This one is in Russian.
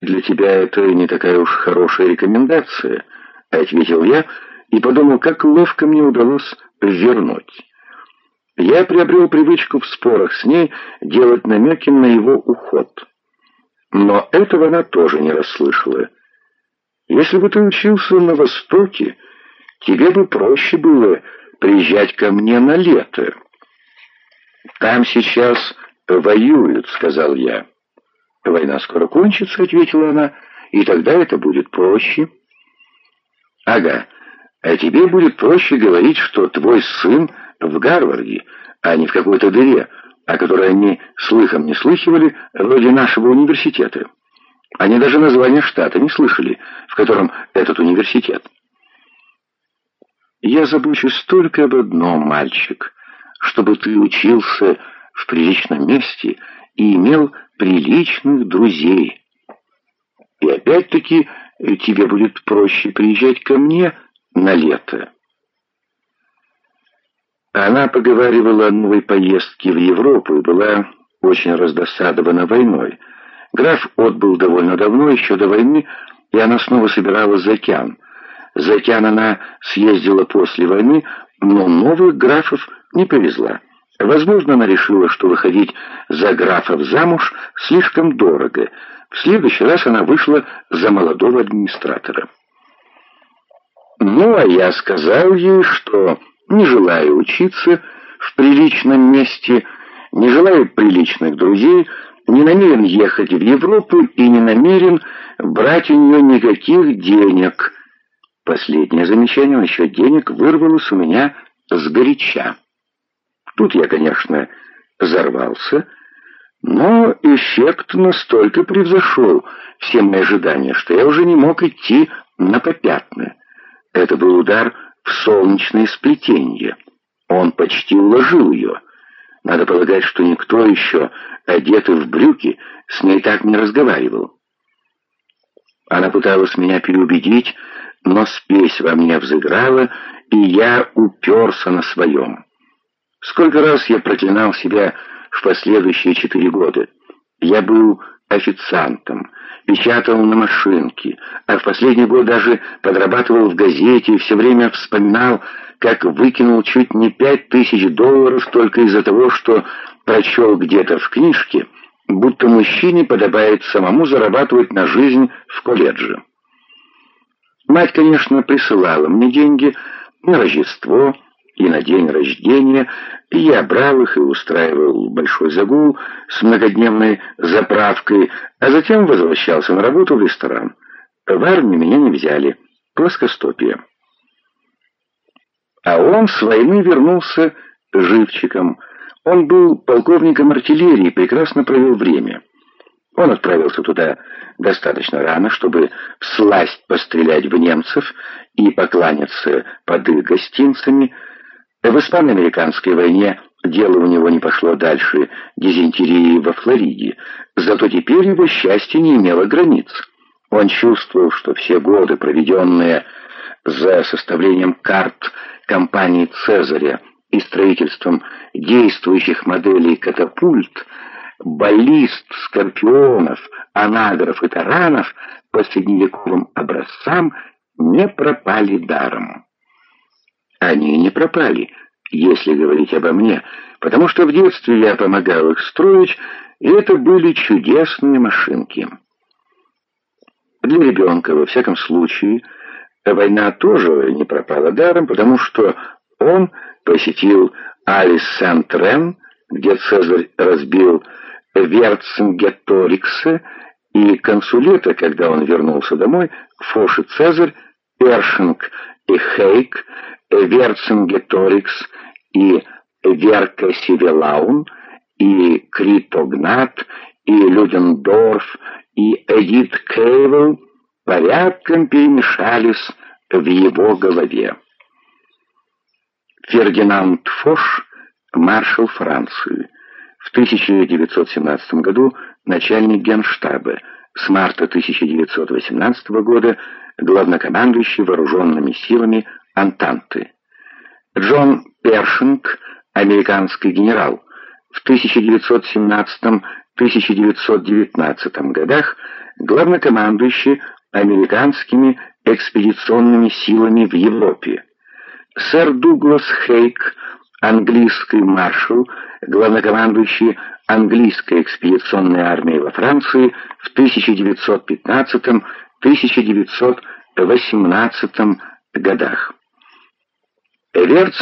для тебя это не такая уж хорошая рекомендация», — ответил я и подумал, как ловко мне удалось вернуть. Я приобрел привычку в спорах с ней делать намеки на его уход. Но этого она тоже не расслышала. «Если бы ты учился на Востоке, тебе бы проще было приезжать ко мне на лето». «Там сейчас воюют», — сказал я. «Война скоро кончится», — ответила она, — «и тогда это будет проще». «Ага, а тебе будет проще говорить, что твой сын в Гарварде, а не в какой-то дыре, о которой они слыхом не слыхивали, вроде нашего университета. Они даже название штата не слышали, в котором этот университет. Я забочусь только об одном, мальчик, чтобы ты учился в приличном месте и имел приличных друзей. И опять-таки тебе будет проще приезжать ко мне на лето. Она поговаривала о новой поездке в Европу и была очень раздосадована войной. Граф отбыл довольно давно, еще до войны, и она снова собиралась за океан. За океан она съездила после войны, но новых графов не повезла. Возможно, она решила, что выходить за графов замуж слишком дорого. В следующий раз она вышла за молодого администратора. Ну, а я сказал ей, что не желаю учиться в приличном месте, не желаю приличных друзей, не намерен ехать в Европу и не намерен брать у нее никаких денег. Последнее замечание насчет денег вырвалось у меня сгоряча. Тут я, конечно, взорвался, но эффект настолько превзошел все мои ожидания, что я уже не мог идти на попятное. Это был удар в солнечное сплетение. Он почти уложил ее. Надо полагать, что никто еще, одетый в брюки, с ней так не разговаривал. Она пыталась меня переубедить, но спесь во мне взыграла, и я уперся на своем. Сколько раз я проклинал себя в последующие четыре года. Я был официантом, печатал на машинке, а в последний год даже подрабатывал в газете и все время вспоминал, как выкинул чуть не пять тысяч долларов только из-за того, что прочел где-то в книжке, будто мужчине подобает самому зарабатывать на жизнь в колледже. Мать, конечно, присылала мне деньги на Рождество, и на день рождения, и я брал их и устраивал большой загул с многодневной заправкой, а затем возвращался на работу в ресторан. В армию меня не взяли. Плоскостопие. А он с войны вернулся живчиком. Он был полковником артиллерии и прекрасно провел время. Он отправился туда достаточно рано, чтобы всласть пострелять в немцев и покланяться под их гостинцами, в испано-американской войне дело у него не пошло дальше дизентерии во Флориде, зато теперь его счастье не имело границ. Он чувствовал, что все годы, проведенные за составлением карт компании Цезаря и строительством действующих моделей катапульт, баллист, скорпионов, анагров и таранов по средневековым образцам не пропали даром. Они не пропали, если говорить обо мне, потому что в детстве я помогал их строить, и это были чудесные машинки. Для ребенка, во всяком случае, война тоже не пропала даром, потому что он посетил Алис Сент-Рен, где Цезарь разбил Верцингеторикса, и консулета, когда он вернулся домой, Фош и Цезарь, Першинг и Хейк Верцингеторикс и Верка Сивелаун, и Критогнат, и Людендорф, и Эдит Кейвел порядком перемешались в его голове. Фердинанд Фош, маршал Франции, в 1917 году начальник генштаба, с марта 1918 года главнокомандующий вооруженными силами Антанты. Джон Першинг, американский генерал, в 1917-1919 годах главнокомандующий американскими экспедиционными силами в Европе. Сэр Дуглас Хейк, английский маршал, главнокомандующий английской экспедиционной армией во Франции в 1915-1918 годах. Эверсон